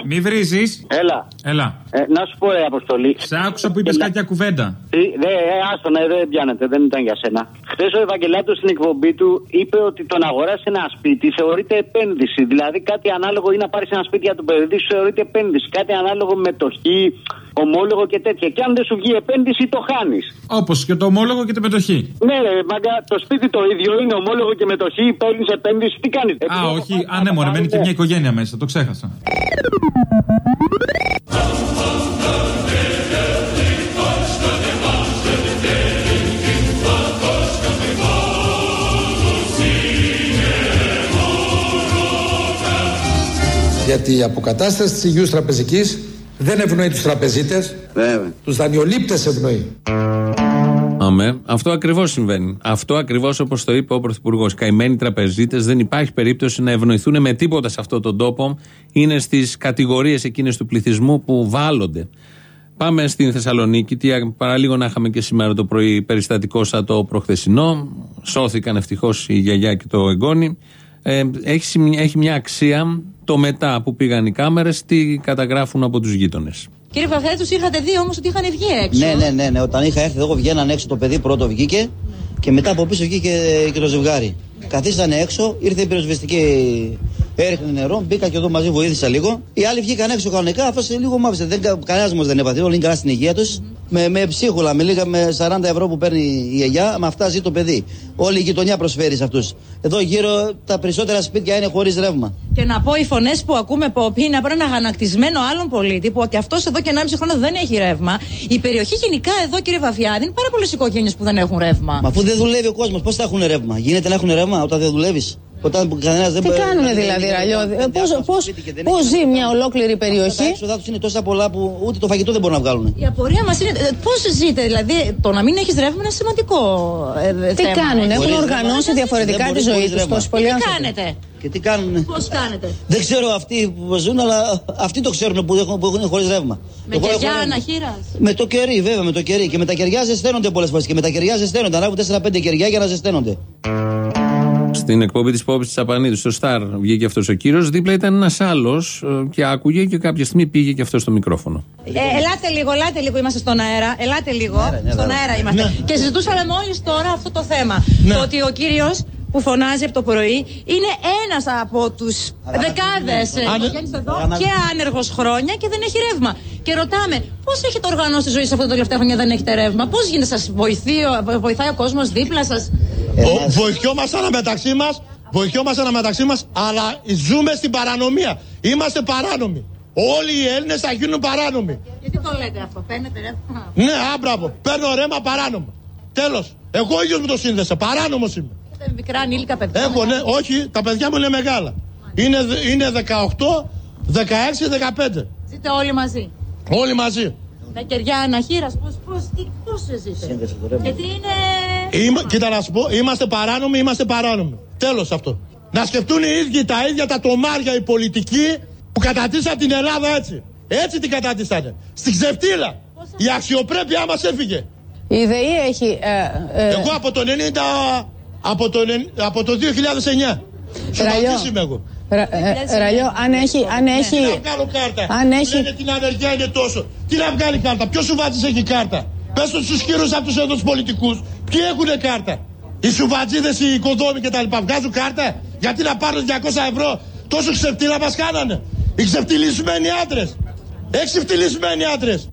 J: Μη βρίζεις.
O: Έλα.
J: Έλα.
O: Ε, να σου πω, ε, Αποστολή.
J: Σε άκουσα που είπες κάποια κουβέντα.
O: Τι, δε, ε, άστο, ναι, δεν πιάνετε, δεν ήταν για σένα. Χθες ο Ευαγγελάτος στην εκπομπή του είπε ότι το να αγοράσει ένα σπίτι θεωρείται επένδυση. Δηλαδή κάτι ανάλογο ή να πάρεις ένα σπίτι για τον παιδί σου θεωρείται επένδυση. Κάτι ανάλογο με μετοχή, ομόλογο και τέτοια. Και αν δεν σου βγει επένδυση, το χάνεις.
J: Όπως και το ομόλογο και τη μετοχή.
O: Ναι, ρε, μαγκα, το σπίτι το ίδιο είναι ομόλογο και μετοχή, παίρνεις επένδυση, τι κάνεις;
J: Α, όχι, α, ναι, μωρέ, μένει και μια οικογένεια μέσα, το ξέχασα.
A: Γιατί η αποκατάσταση της υγιούς τραπεζικής δεν ευνοεί τους τραπεζίτες, τους δανειολήπτες ευνοεί.
C: Αμέ. Αυτό ακριβώς συμβαίνει. Αυτό ακριβώς όπως το είπε ο Πρωθυπουργός. Καημένοι τραπεζίτες δεν υπάρχει περίπτωση να ευνοηθούν με τίποτα σε αυτόν τον τόπο. Είναι στις κατηγορίες εκείνες του πληθυσμού που βάλλονται. Πάμε στην Θεσσαλονίκη. Τι παραλίγο να είχαμε και σήμερα το πρωί περιστατικό σαν το προχθεσινό. Σώθηκαν ευτυχώς η γιαγιά και το εγγόνι. Ε, έχει, έχει μια αξία το μετά που πήγαν οι κάμερες, τι καταγράφουν από τους γείτονες.
P: Κύριε Βαφέ, τους είχατε δει όμως ότι είχαν βγει έξω.
Q: Ναι, ναι, ναι, ναι. Όταν είχα έρθει εγώ βγαίναν έξω το παιδί πρώτο βγήκε και μετά από πίσω βγήκε και το ζευγάρι. Καθίσανε έξω, ήρθε η πυροσβεστική, έριχνε νερό, μπήκα και εδώ μαζί βοήθησα λίγο. Οι άλλοι βγήκαν έξω κανονικά, αυτό λίγο μ' άφησε. Κανένας μα δεν έπαθε, όλοι είναι καλά στην υγεία τους. Με, με ψίχουλα, με λίγα με 40 ευρώ που παίρνει η γιαγιά, με αυτά ζει το παιδί. Όλη η γειτονιά προσφέρει σε αυτούς. Εδώ γύρω τα περισσότερα σπίτια είναι χωρίς ρεύμα.
P: Και να πω, οι φωνές που ακούμε πόπι είναι από ένα αγανακτισμένο άλλον πολίτη που ότι αυτός εδώ και 1,5 χρόνο δεν έχει ρεύμα. Η περιοχή γενικά εδώ, κύριε Βαφιάδη, είναι πάρα πολλές οικογένειες που δεν έχουν ρεύμα.
Q: Μα αφού δεν δουλεύει ο κόσμος, πώς θα έχουν ρεύμα; Γίνεται να έχουν ρεύμα όταν δεν δουλεύεις; Όταν κανένας δεν
R: Τι
Q: μπορεί-
R: κάνουνε
Q: δεν
R: δηλαδή,
Q: έχει-
R: Ραλιό,
Q: δεν
R: ε, πώς-
Q: έχουν
R: πώς-
Q: σπίτι και δεν
R: πώς
Q: έχει
R: ζει
Q: να
R: μια
Q: κάνουν.
R: ολόκληρη περιοχή;
Q: Τα έξοδά του είναι τόσα πολλά που ούτε το φαγητό δεν μπορούν να βγάλουν.
P: Η απορία μας είναι πώς ζείτε, δηλαδή το να μην έχεις ρεύμα είναι σημαντικό ε,
R: Τι
P: θέμα.
R: κάνουν, έχουν
Q: Χωρίς
R: οργανώσει
Q: ρεύμα,
R: διαφορετικά
Q: δεν
R: τη
Q: μπορεί
R: ζωή
Q: χωρίς
R: τους
Q: ρεύμα.
R: τόσοι πολλοί
P: Τι
R: άνθρωποι;
P: κάνετε,
Q: Και τι κάνουν.
P: πώς κάνετε;
Q: Δεν ξέρω αυτοί που ζουν, αλλά αυτοί το ξέρουν που έχουν, που έχουν χωρίς ρεύμα.
P: Με
Q: Εγώ έχω
P: κεριά
Q: ρεύμα.
P: αναχείρας.
Q: Με το κερί, βέβαια, με το κερί. Και με τα κεριά ζεσταίνονται πολλές φορές. Και με τα κεριά ζεσταίνονται. Ανάβουν 4-5 κεριά για να ζεσταίνονται.
C: Στην εκπομπή της Πόπης της Απανίδου, στο Σταρ, βγήκε αυτός ο κύριος. Δίπλα ήταν ένας άλλος και άκουγε και κάποια στιγμή πήγε και αυτό στο μικρόφωνο.
P: Ε, ελάτε λίγο, ελάτε λίγο, είμαστε στον αέρα. Ελάτε λίγο. στον αέρα είμαστε. Και συζητούσαμε μόλις τώρα αυτό το θέμα. Το ότι ο κύριος που φωνάζει από το πρωί είναι ένας από τους δεκάδες και άνεργος χρόνια και δεν έχει ρεύμα. Και ρωτάμε, πώς έχετε οργανώσει τη ζωή σε αυτό το τελευταίο χρόνια δεν έχετε ρεύμα, πώς γίνεται, σας βοηθάει ο κόσμος δίπλα σας;
S: Ο- Βοηθιόμαστε αναμεταξύ μας, βοηθιόμαστε αναμεταξύ μας, αλλά ζούμε στην παρανομία. Είμαστε παράνομοι. Όλοι οι Έλληνες θα γίνουν παράνομοι.
P: Γιατί το λέτε αυτό, παίρνετε ρεύμα;
S: Ναι, άμπραβο. Παίρνω ρέμα παράνομα. Τέλος. Εγώ ίδιος μου το σύνδεσα. Παράνομος είμαι.
P: Έχετε μικρά ανήλικα παιδιά.
S: Έχω, ναι, όχι, τα παιδιά μου είναι μεγάλα. Είναι, είναι 18, 16, 15.
P: Ζείτε όλοι μαζί.
S: Όλοι μαζί.
P: Με κεριά αναχείρας, πώς πώς, τι- πώς ζείτε; Γιατί είναι.
S: Είμα, κοίτα να σου πω, είμαστε παράνομοι, είμαστε παράνομοι. Τέλος αυτό. Να σκεφτούν οι ίδιοι τα ίδια τα τομάρια οι πολιτικοί που κατατήσαν την Ελλάδα έτσι. Έτσι την κατατήσανε. Στην ξεφτύλα. Η αξιοπρέπειά μας έφυγε.
R: Η ΔΕΗ έχει. ε, ε,
S: Εγώ από το 90. Από το, νε- από το 2009. Συμβατής είμαι εγώ.
R: Ρα- ε, Ραλιό, αν έχει. Αν έχει
S: Τι να βγάλω κάρτα.
R: αν έχει-
S: Λένε την ανεργία είναι τόσο. Τι να βγάλει κάρτα; Ποιος σουβάτζη έχει κάρτα; Πες το στου χείρους από τους εδώ πολιτικούς. Ποιοι έχουν κάρτα; Οι σουβατζίδες, οι οικοδόμοι κτλ. Βγάζουν κάρτα; Γιατί να πάρουν 200 ευρώ; Τόσο ξεφτύλα μας κάνανε. Οι ξεφτυλισμένοι άντρες. Έξι φτυλισμένοι άντρες.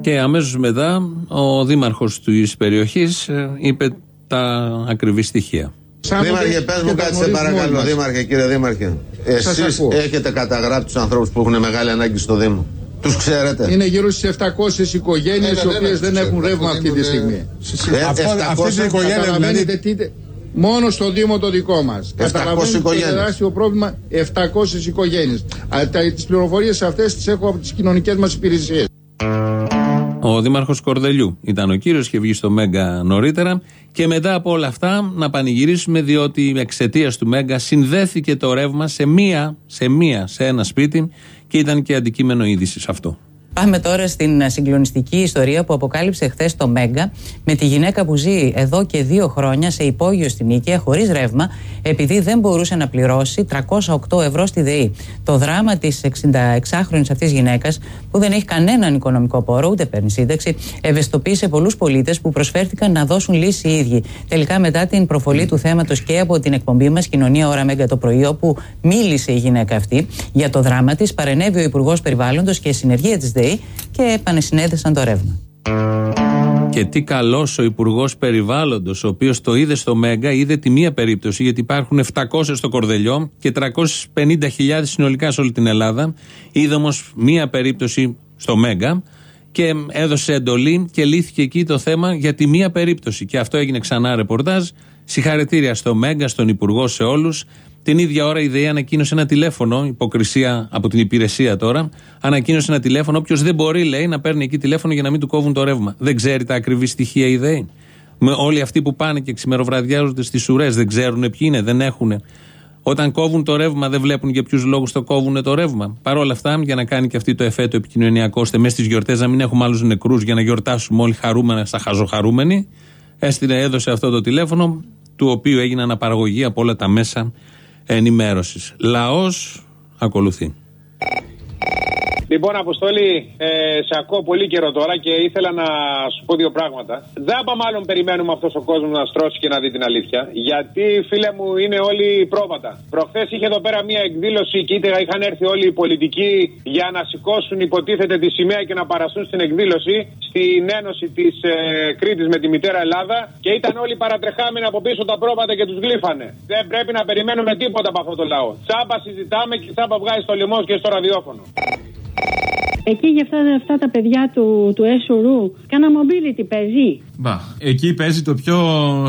C: Και αμέσως μετά ο δήμαρχος της περιοχής είπε τα ακριβή στοιχεία.
T: Δήμαρχε, πες μου κάτι σε παρακαλώ. Δήμαρχε, κύριε Δήμαρχε.
A: Σας
T: Εσείς
A: ακούω.
T: έχετε καταγράψει τους ανθρώπους που έχουν μεγάλη ανάγκη στο Δήμο. Τους ξέρετε.
A: Είναι γύρω στις 700 οικογένειες
T: Ε,
A: οι
T: βέβαια,
A: οποίες δεν
T: ξέρω.
A: έχουν ρεύμα αυτή τη στιγμή.
T: Ε, 700
A: Αυτή την οικογένεια
T: καταλαβαίνετε
A: δηλαδή. Μόνο στο Δήμο το δικό μας.
T: 700
A: Καταλαβαίνετε ότι
T: οικογένειες.
A: είναι τεράστιο πρόβλημα 700 οικογένειες. Τις πληροφορίες αυτές τις έχω από τις κοινωνικές μας υπηρεσίες.
C: Ο Δήμαρχος Κορδελιού ήταν ο κύριος, είχε βγει στο Μέγκα νωρίτερα. Και μετά από όλα αυτά να πανηγυρίσουμε διότι εξαιτίας του Μέγκα συνδέθηκε το ρεύμα σε μία, σε μία, σε ένα σπίτι και ήταν και αντικείμενο είδησης αυτό.
E: Πάμε τώρα στην ε, συγκλονιστική ιστορία που αποκάλυψε χθες το Μέγκα με τη γυναίκα που ζει εδώ και δύο χρόνια σε υπόγειο στην Νίκαια χωρίς ρεύμα επειδή δεν μπορούσε να πληρώσει 308 ευρώ στη ΔΕΗ. Το δράμα της 66χρονη αυτής γυναίκας που δεν έχει κανέναν οικονομικό πόρο ούτε παίρνει σύνταξη ευαισθητοποίησε πολλούς πολίτες που προσφέρθηκαν να δώσουν λύση οι ίδιοι. Τελικά μετά την προβολή του θέματος και από την εκπομπή μας Κοινωνία Ωρα Μέγκα το πρωί όπου μίλησε η γυναίκα αυτή για το δράμα της παρενέβη ο Υπουργός Περιβάλλοντος και η συνεργεία της ΔΕΗ και επανεσυνέδεσαν το ρεύμα.
C: Και τι καλός ο Υπουργός Περιβάλλοντος, ο οποίος το είδε στο Μέγκα, είδε τη μία περίπτωση, γιατί υπάρχουν 700 στο Κορδελιό και 350.000 συνολικά σε όλη την Ελλάδα. Είδε όμως μία περίπτωση στο Μέγκα και έδωσε εντολή και λύθηκε εκεί το θέμα για τη μία περίπτωση. Και αυτό έγινε ξανά ρεπορτάζ. Συγχαρητήρια στο Μέγκα, στον Υπουργό, σε όλους. Την ίδια ώρα η ΔΕΗ ανακοίνωσε ένα τηλέφωνο, υποκρισία από την υπηρεσία τώρα. Ανακοίνωσε ένα τηλέφωνο. Όποιος δεν μπορεί, λέει, να παίρνει εκεί τηλέφωνο για να μην του κόβουν το ρεύμα. Δεν ξέρει τα ακριβή στοιχεία η ΔΕΗ. Με όλοι αυτοί που πάνε και ξημεροβραδιάζονται στις ουρές δεν ξέρουν ποιοι είναι, δεν έχουν. Όταν κόβουν το ρεύμα, δεν βλέπουν για ποιους λόγους το κόβουν το ρεύμα. Παρ' όλα αυτά, για να κάνει και αυτή το εφέτο επικοινωνιακό, ώστε μέσα στις γιορτές να μην έχουμε άλλους νεκρούς για να γιορτάσουμε όλοι χαρούμενα στα χαζοχαρούμενοι, έστειλε, έδωσε αυτό το τηλέφωνο, του οποίου έγινε αναπαραγωγή από όλα τα μέσα ενημέρωσης. Λαός ακολουθεί.
U: Λοιπόν, Αποστόλη, ε, σε ακούω πολύ καιρό τώρα και ήθελα να σου πω δύο πράγματα. Δεν θα μάλλον περιμένουμε αυτός ο κόσμος να στρώσει και να δει την αλήθεια. Γιατί, φίλε μου, είναι όλοι πρόβατα. Προχθές είχε εδώ πέρα μία εκδήλωση και είτε είχαν έρθει όλοι οι πολιτικοί για να σηκώσουν υποτίθεται τη σημαία και να παραστούν στην εκδήλωση στην ένωση της ε, Κρήτης με τη μητέρα Ελλάδα και ήταν όλοι παρατρεχάμενοι από πίσω τα πρόβατα και τους γλύφανε. Δεν πρέπει να περιμένουμε τίποτα από αυτό το λαό. Τσάμπα συζητάμε και τσάμπα βγάζει στο λαιμό και στο ραδιόφωνο.
K: Εκεί για αυτά, αυτά τα παιδιά του, του ΕΣΟΡΟΥ, κάνα mobility παίζει.
J: Μπα. Εκεί παίζει το πιο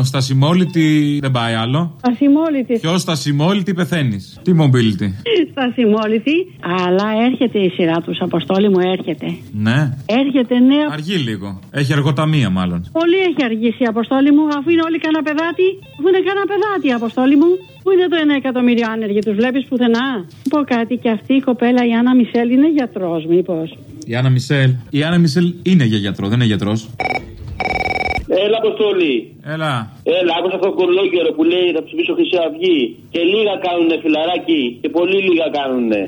J: στασιμόλητη. Δεν πάει άλλο.
K: Στασιμόλητη.
J: Πιο στασιμόλητη πεθαίνεις. Τι mobility;
K: Στασιμόλητη. Αλλά έρχεται η σειρά τους, Αποστόλη μου έρχεται.
J: Ναι.
K: Έρχεται νέα.
J: Αργεί λίγο. Έχει αργοταμία μάλλον.
K: Πολύ έχει αργήσει η Αποστόλη μου, αφού είναι όλοι κανένα παιδάτι. Αφού είναι κανένα παιδάτι η Αποστόλη μου. Πού είναι το ένα εκατομμύριο άνεργοι, τους βλέπεις πουθενά; Πω κάτι, και αυτή η κοπέλα η Άννα Μισελ είναι γιατρός, μήπως;
J: Η Άννα Μισελ. Η Άννα Μισελ είναι για γιατρό, δεν είναι γιατρός.
V: Έλα, Αποστολή.
J: Έλα.
V: Έλα, άκουσα αυτό το κολόγερο που λέει θα ψηφίσω Χρυσή Αυγή. Και λίγα κάνουνε φιλαράκι. Και πολύ λίγα κάνουνε.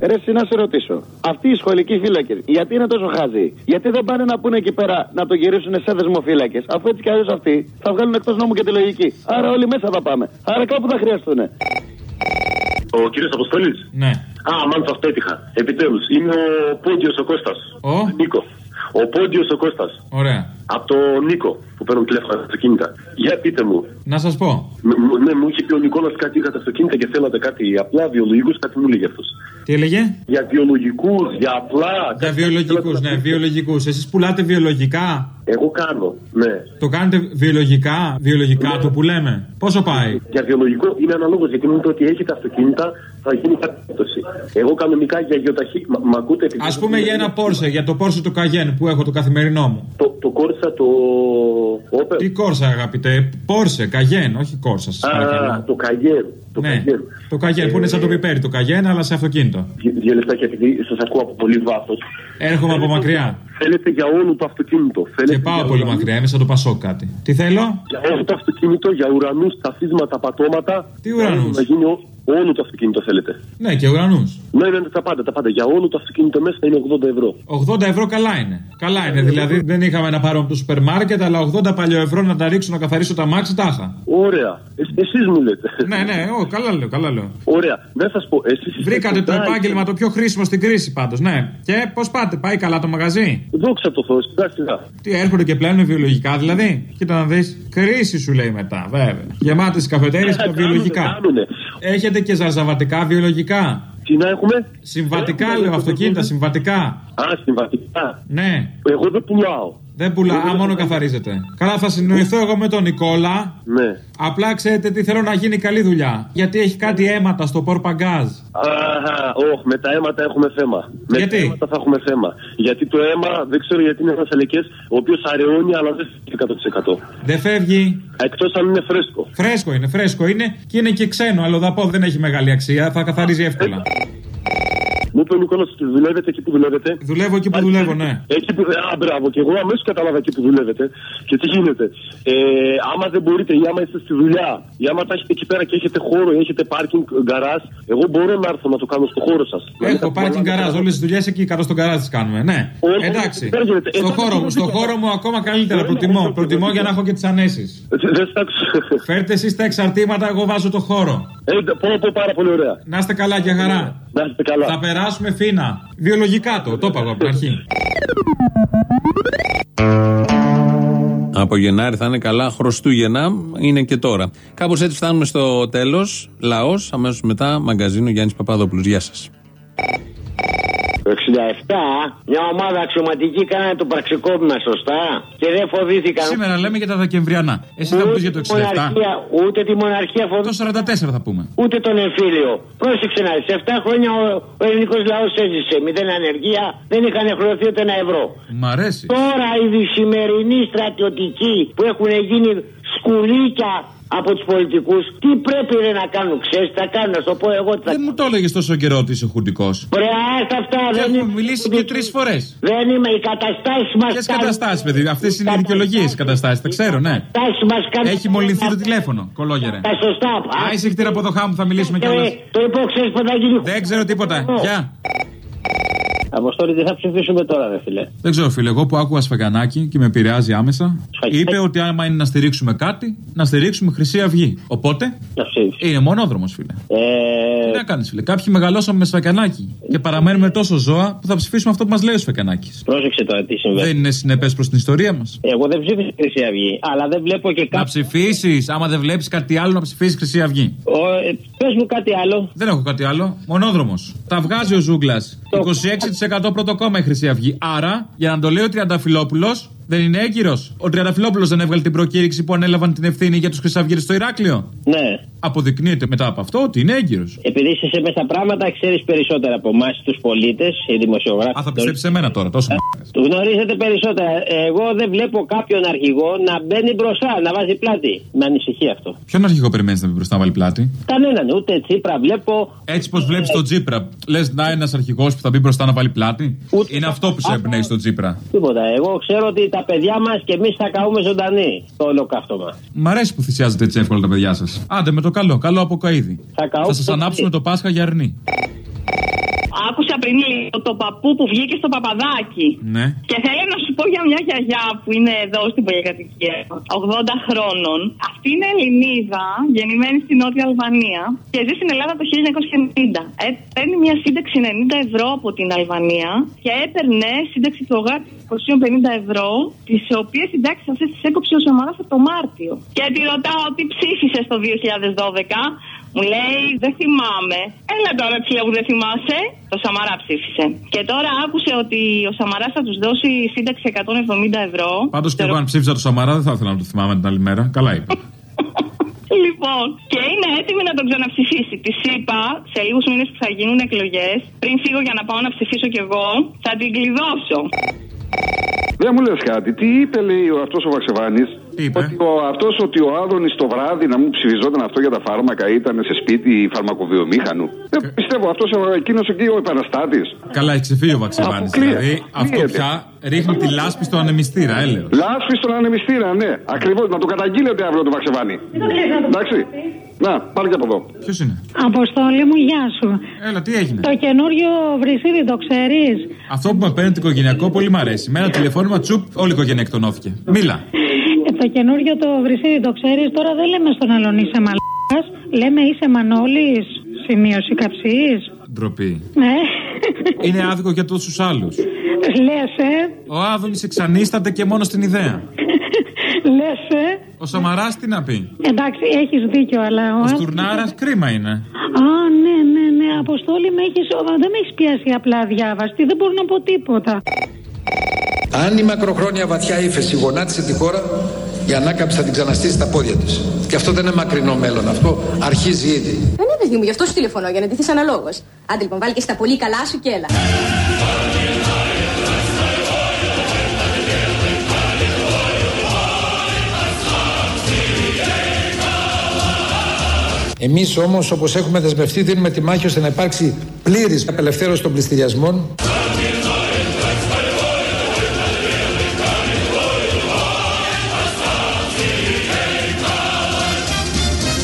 O: Ρε, εσύ να σε ρωτήσω. Αυτοί οι σχολικοί φύλακες, γιατί είναι τόσο χάζοι. Γιατί δεν πάνε να πούνε εκεί πέρα να το γυρίσουν σε δεσμοφύλακες; Αφού έτσι κι αλλιώς αυτοί θα βγάλουν εκτός νόμου και τη λογική. Άρα όλοι μέσα θα πάμε. Άρα κάπου θα χρειαστούν.
W: Ο κύριος Αποστολή.
J: Ναι.
W: Α, μάλιστα αυτό έτυχα. Επιτέλους. Είναι ο Πόντιος ο Κώστας.
J: Ο;
W: Νίκο. Ο Πόντιος ο Κώστας.
J: Ωραία.
W: Από το Νίκο που παίρνουν τηλέφωνα στα αυτοκίνητα. Για πείτε μου.
J: Να σας πω.
W: Μ- μ- Ναι, μου είχε πει ο Νικόλας κάτι είχατε αυτοκίνητα και θέλατε κάτι απλά βιολογικούς, κάτι μου έλεγε αυτός.
J: Τι έλεγε;
W: Για βιολογικούς, για απλά.
J: Για βιολογικούς, ναι, βιολογικούς. Εσείς πουλάτε βιολογικά;
W: Εγώ κάνω, ναι.
J: Το κάνετε βιολογικά, βιολογικά το που λέμε; Πόσο πάει;
W: Για βιολογικό είναι αναλόγως γιατί μου είπε ότι έχετε αυτοκίνητα, θα γίνει περίπτωση. Εγώ κανονικά για γεωταχή. Μα, μ' ακούτε επειδή.
J: Α πούμε για ένα Porsche, για το Porsche του Cayenne που έχω το καθημερινό μου.
W: Το, το κόρσα, το. Όπερ.
J: Τι Corsa, αγαπητέ. Porsche, Cayenne, όχι Corsa, σας
W: Α,
J: παρακαλώ.
W: το καγέρ. Το
J: Ναι,
W: καγέρ.
J: το Cayenne που είναι σαν το πιπέρι, το Cayenne αλλά σε αυτοκίνητο.
W: Δυο- Δύο λεπτάκια επειδή σας ακούω από πολύ βάθος.
J: Έρχομαι από μακριά.
W: Θέλετε για όλο το αυτοκίνητο. Θέλετε
J: Και πάω
W: για
J: πολύ
W: ουρανούς-
J: μακριά, είμαι σαν το Πασό κάτι. Τι θέλω;
W: Για όλο το αυτοκίνητο, για ουρανούς, ταφίσματα, πατώματα.
J: Τι ουρανούς;
W: Να γίνει ό- όλο το αυτοκίνητο θέλετε.
J: Ναι, και ουρανούς.
W: Ναι, ναι, ναι, τα πάντα, τα πάντα. Για όλο το αυτοκίνητο μέσα είναι 80 ευρώ.
J: 80 ευρώ καλά είναι. Καλά είναι. Δηλαδή δεν είχαμε να πάρουμε από το σούπερ μάρκετ, αλλά 80 παλιό ευρώ να τα ρίξω να καθαρίσω τα μάξι, τα είχα.
W: Ωραία. Εσείς μου λέτε.
J: Ναι, ναι, ο, καλά λέω, καλά λέω.
W: Ωραία. Δεν σας πω. Εσείς είστε
J: Βρήκατε το
W: κοντά,
J: επάγγελμα το πιο χρήσιμο στην κρίση πάντως, ναι. Και πώς πάτε, πάει καλά το μαγαζί;
W: Δόξα τω Θεώ, σιγά σιγά.
J: Τι έρχονται και πλένουν βιολογικά δηλαδή; Κοίτα να δεις. Κρίση σου λέει μετά, βέβαια. Γεμάτες καφετέρειε και τα βιολογικά.
W: Κάνουνε.
J: Έχετε και ζαρζαβατικά βιολογικά;
W: Τι να έχουμε;
J: Συμβατικά
W: Έχουμε,
J: λέω
W: έχουμε,
J: αυτοκίνητα,
W: έχουμε.
J: συμβατικά.
W: Α, συμβατικά.
J: Ναι.
W: Εγώ δεν πουλάω.
J: Δεν πουλά, α, μόνο καθαρίζεται. Καλά, θα συνοηθώ εγώ με τον Νικόλα.
W: Ναι.
J: Απλά ξέρετε τι θέλω να γίνει καλή δουλειά. Γιατί έχει κάτι αίματα στο πορπαγκάζ.
W: Αχα, όχι, με τα αίματα έχουμε θέμα. Με
J: Γιατί;
W: τα αίματα θα έχουμε θέμα. Γιατί το αίμα δεν ξέρω γιατί είναι ένας αλεκέ ο οποίος αραιώνει αλλά δεν φεύγει 100%.
J: Δεν φεύγει.
W: Εκτός αν είναι φρέσκο.
J: Φρέσκο είναι, φρέσκο είναι και είναι και ξένο. Αλλοδαπό δεν έχει μεγάλη αξία. Θα καθαρίζει εύκολα.
W: Μου είπε ο Νικόλας ότι δουλεύετε εκεί που δουλεύετε.
J: Δουλεύω εκεί που δουλεύω, ναι.
W: Εκεί που. Α, μπράβο, και εγώ αμέσως κατάλαβα εκεί που δουλεύετε. Και τι γίνεται. Ε, άμα δεν μπορείτε ή άμα είστε στη δουλειά, ή άμα τα έχετε εκεί πέρα και έχετε χώρο ή έχετε πάρκινγκ, γκαράζ, εγώ μπορώ να έρθω να το κάνω στο χώρο σας.
J: Έχω πάρκινγκ γκαράζ. Όλες τις δουλειές εκεί κάτω στον γκαράζ τις κάνουμε. Ναι.
W: Όχι,
J: Εντάξει.
W: δεν γίνεται.
J: Στο
W: Ε,
J: χώρο, μου, στο χώρο μου ακόμα καλύτερα. Προτιμώ, προτιμώ για να έχω και τις ανέσεις.
W: Δεν σ' άκουσα.
J: Φέρτε εσείς τα εξαρτήματα, εγώ βάζω το χώρο.
W: Ε, πω, πω, πάρα πολύ ωραία.
J: Να είστε καλά και χαρά.
W: Να είστε καλά.
J: Θα περάσουμε φίνα. Βιολογικά το, το είπα εγώ από την αρχή.
C: Από Γενάρη θα είναι καλά. Χριστούγεννα είναι και τώρα. Κάπως έτσι φτάνουμε στο τέλος. Λαός, αμέσως μετά μαγκαζίνο Γιάννης Παπαδόπουλος. Γεια σας.
V: Το 67 μια ομάδα αξιωματική κάνανε το πραξικόπημα σωστά; Και δεν φοβήθηκαν.
J: Σήμερα λέμε για τα Δεκεμβριανά. Εσύ θα μου πεις για το 67.
V: Μοναρχία, ούτε τη μοναρχία
J: Το 44 θα πούμε.
V: ούτε τον εμφύλιο. Πρόσεξε να δεις, σε 7 χρόνια ο, ο ελληνικός λαός έζησε. Μηδέν ανεργία, δεν είχαν χρεωθεί ούτε ένα ευρώ.
J: Μ' αρέσεις.
V: Τώρα οι σημερινοί στρατιωτικοί που έχουν γίνει σκουλίκια από τους πολιτικούς, τι πρέπει ρε, να κάνουν, ξέρεις, θα κάνουν, να σου το πω εγώ τι θα
J: Δεν μου το έλεγες τόσο καιρό ότι είσαι χουντικός.
V: Βρε, άστα αυτά,
J: Και
V: δεν
J: έχουμε
V: είναι.
J: μιλήσει και τρεις φορές.
V: Δεν είμαι, οι καταστάσεις μας
J: Ποιες καταστάσεις, παιδί, αυτές είναι οι δικαιολογίε καταστάσει, τα ξέρω, ναι.
V: καταστάσεις μας κάνουν.
J: Έχει μολυνθεί το τηλέφωνο, κολόγερε.
V: Τα σωστά.
J: Α, είσαι χτύρα από το χάμου, θα μιλήσουμε
V: Ε,
J: κιόλας.
V: Το είπα, ξέρει πότε θα γίνει.
J: Δεν ξέρω τίποτα. Γεια.
V: Αποστόλη, τι θα ψηφίσουμε τώρα, ρε φίλε;
J: Δεν ξέρω, φίλε, εγώ που άκουγα σφαγανάκι και με επηρεάζει άμεσα, είπε ότι άμα είναι να στηρίξουμε κάτι, να στηρίξουμε Χρυσή Αυγή. Οπότε. Είναι μονόδρομος, φίλε.
V: Ε...
J: Τι να κάνεις, φίλε. Κάποιοι μεγαλώσαμε με σφακιανάκι και παραμένουμε τόσο ζώα που θα ψηφίσουμε αυτό που μας λέει ο σφακιανάκι.
V: Πρόσεξε τώρα τι συμβαίνει.
J: Δεν είναι συνεπές προς την ιστορία μας.
V: Εγώ δεν ψήφισα Χρυσή Αυγή, αλλά δεν βλέπω και
J: Να
V: κάτι.
J: ψηφίσεις, άμα δεν βλέπεις κάτι άλλο, να ψηφίσεις Χρυσή Αυγή.
V: Ε, Πες μου κάτι άλλο.
J: Δεν έχω κάτι άλλο. Μονόδρομος. Τα βγάζει ο Ζούγκλας 26% πρώτο κόμμα η Χρυσή Αυγή. Άρα, για να το λέει ο Τριανταφυλόπουλος, δεν είναι έγκυρος. Ο Τριανταφυλόπουλος δεν έβγαλε την προκήρυξη που ανέλαβαν την ευθύνη για τους Χρυσαυγίτε στο Ηράκλειο.
X: Ναι.
J: Αποδεικνύεται μετά από αυτό ότι είναι έγκυρος.
X: Επειδή είσαι μέσα στα πράγματα, ξέρεις περισσότερα από εμάς τους πολίτες, οι δημοσιογράφοι.
J: Α, θα πιστέψεις σε μένα τώρα, τόσο
X: Του γνωρίζετε περισσότερα. Εγώ δεν βλέπω κάποιον αρχηγό να μπαίνει μπροστά, να βάζει πλάτη. Με ανησυχεί αυτό.
J: Ποιον αρχηγό περιμένεις να μπει μπροστά να βάλει πλάτη;
X: Κανέναν, ούτε Τσίπρα βλέπω.
J: Έτσι πως βλέπεις τον Τσίπρα. Λες να ένας αρχηγός που θα μπει μπροστά να βάλει πλάτη; Είναι αυτό που σε εμπνέει στον Τσίπρα.
X: Τίποτα. Εγώ ξέρω ότι τα παιδιά μας και εμείς θα καούμε ζωντανοί στο ολοκαύτωμα.
J: Μ' αρέσει που θυσιάζετε έτσι εύκολα τα παιδιά σας. Άντε με το καλό, καλό από καίδι.
X: Θα,
J: θα σας ανάψουμε το Πάσχα για αρνή.
Y: Άκουσα πριν λίγο το παππού που βγήκε στο παπαδάκι.
J: Ναι.
Y: Και θέλω να σου πω για μια γιαγιά που είναι εδώ στην πολυκατοικία, 80 χρόνων. Αυτή είναι Ελληνίδα, γεννημένη στη Νότια Αλβανία και ζει στην Ελλάδα το 1990. Ε, παίρνει μια σύνταξη 90 ευρώ από την Αλβανία και έπαιρνε σύνταξη του ΟΓΑΤ 250 ευρώ, τις οποίες συντάξει αυτέ τις έκοψε ο Σαμαράς από το Μάρτιο. Και τη ρωτάω τι ψήφισες το 2012. Μου λέει, δεν θυμάμαι. Έλα τώρα, τη λέω που δεν θυμάσαι. Το Σαμαρά ψήφισε. Και τώρα άκουσε ότι ο Σαμαράς θα τους δώσει σύνταξη 170 ευρώ.
J: Πάντως και εγώ, αν ψήφιζα το Σαμαρά, δεν θα ήθελα να το θυμάμαι την άλλη μέρα. Καλά είπα.
Y: Λοιπόν, και είναι έτοιμη να τον ξαναψηφίσει. Τη είπα σε λίγους μήνες που θα γίνουν εκλογές, πριν φύγω για να πάω να ψηφίσω κι εγώ, θα την κλειδώσω.
Z: Δεν μου λες κάτι. Τι είπε, λέει αυτός ο Βαξεβάνης; Ότι ο, αυτός ότι ο Άδωνης το βράδυ να μου ψηφιζόταν αυτό για τα φάρμακα ήταν σε σπίτι φαρμακοβιομήχανου. Δεν πιστεύω αυτός εκείνος εκεί ο επαναστάτης.
J: Καλά, έχει ξεφύγει ο Βαξεβάνης. Δηλαδή αυτό πια ρίχνει τη λάσπη στον ανεμιστήρα, έλεγα.
Z: Λάσπη στον ανεμιστήρα, ναι. Ακριβώς. Να το καταγγείλετε αύριο το Βαξεβάνη. Εντάξει. Να, πάρε και από εδώ.
J: Ποιος είναι;
N: Αποστόλη μου, γεια σου.
J: Έλα, τι έγινε;
N: Το καινούριο βρυσίδι το ξέρεις;
J: Αυτό που με παίρνει το οικογενειακό πολύ μ' αρέσει. Με ένα τηλεφώνημα τσουπ, όλη η οικογένεια εκτονώθηκε. Μίλα.
N: Ε, το καινούριο το βρυσίδι το ξέρεις; Τώρα δεν λέμε στον άλλον είσαι μαλάκας. Λέμε είσαι μανόλης. Σημείωση καψής.
J: Ντροπή.
N: Ναι.
J: Είναι άδικο για τόσους άλλους.
N: Λες, ε.
J: Ο Άδωνης εξανίσταται και μόνο στην ιδέα.
N: Λες, ε;
J: Ο Σαμαράς τι να πει;
N: Εντάξει, έχεις δίκιο, αλλά.
J: Ο Στουρνάρας κρίμα είναι.
N: Α, ναι, ναι, ναι. Αποστόλη με έχεις... δεν με έχεις πιάσει απλά διάβαστη. Δεν μπορώ να πω τίποτα.
A: Αν η μακροχρόνια βαθιά ύφεση γονάτισε τη χώρα, η ανάκαμψη θα την ξαναστήσει στα πόδια της. Και αυτό δεν είναι μακρινό μέλλον. Αυτό αρχίζει ήδη.
I: Δεν είναι παιδί μου, γι' αυτό σου τηλεφωνώ, για να ντυθείς αναλόγως. Άντε λοιπόν, βάλει και στα πολύ καλά σου και έλα.
A: Εμείς όμως, όπως έχουμε δεσμευτεί, δίνουμε τη μάχη ώστε να υπάρξει πλήρης απελευθέρωση των πληστηριασμών.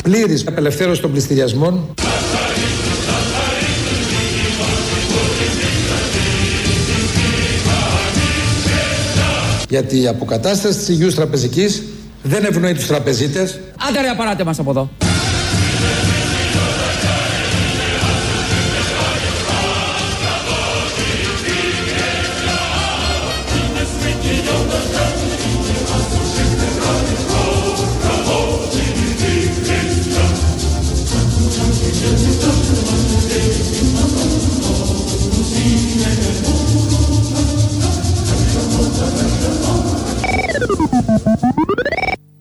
A: Πλήρης απελευθέρωση των πληστηριασμών. Γιατί η αποκατάσταση της υγιούς τραπεζικής δεν ευνοεί τους τραπεζίτες.
D: Άντε ρε, απαράτε μας από εδώ.